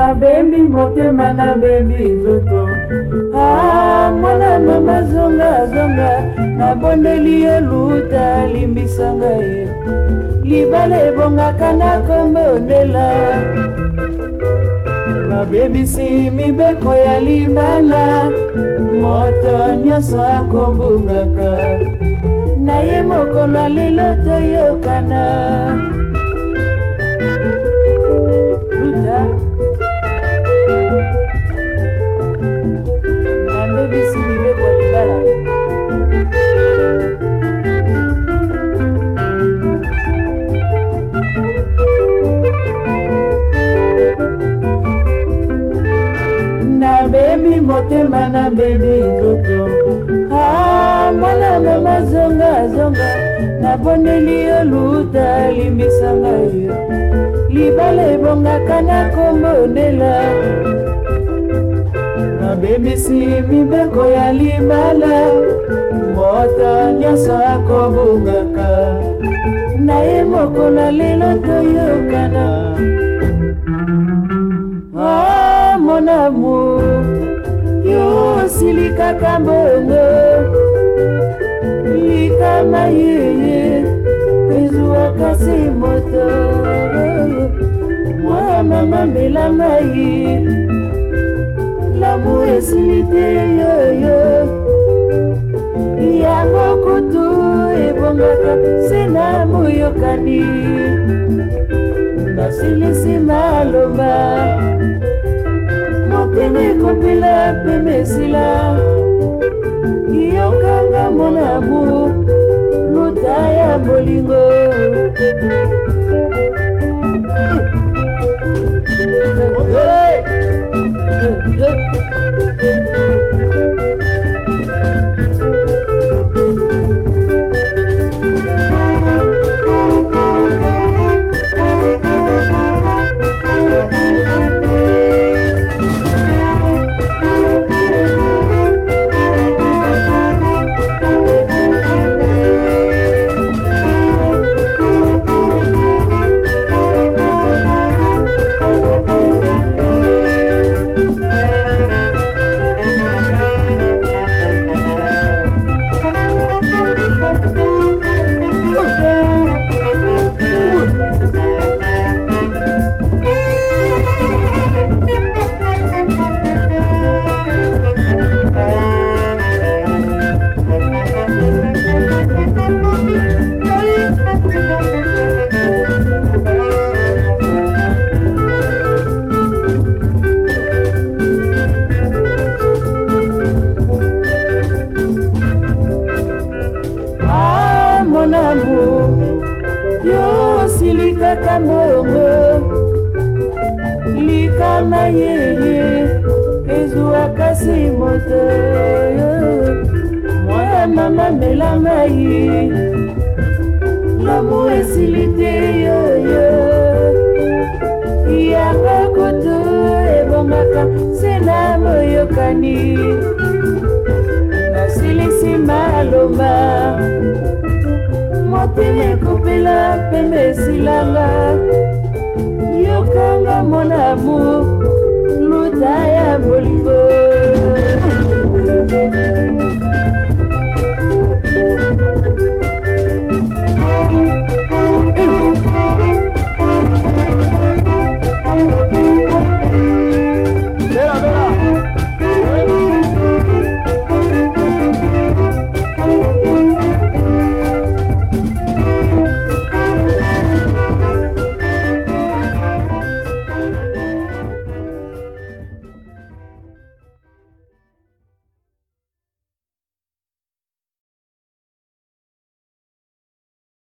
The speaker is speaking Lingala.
nabembi motema nabembi nzoto ah, mwana mama zongazonga nabondeli yo luta limbisanga ye libala ebongaka na kombe ondela babebisi mibeko ya libala moto nyonso akobungaka na ye mokolo lelo toyokana motema na beli nzoto ah, mwana mama zonga zonga naboneli yo luta limbisanga yo libala ebongaka na kombondela nabebisi mibeko ya libala moto nyonso akobungaka na ye moko na lelo toyokana oh, mon amour esili kaka mbongo likama yeye ezwaka se moto mwa mama mbela mai lamu esili te yoyo yango kutu ebongaka se na moyokani nasilisi ya pembe esila yokanga mona bu luta ya bolingo yango yo osili kaka moyongo likama yeye ezwaka si moto mwana mama mela mai lomu esili te yoyo yanga kutu ebongaka se na moyokani nasilisi maloba ekopeli ekopela pembe esilanga yokanga mona mu luta ya bolingo eh?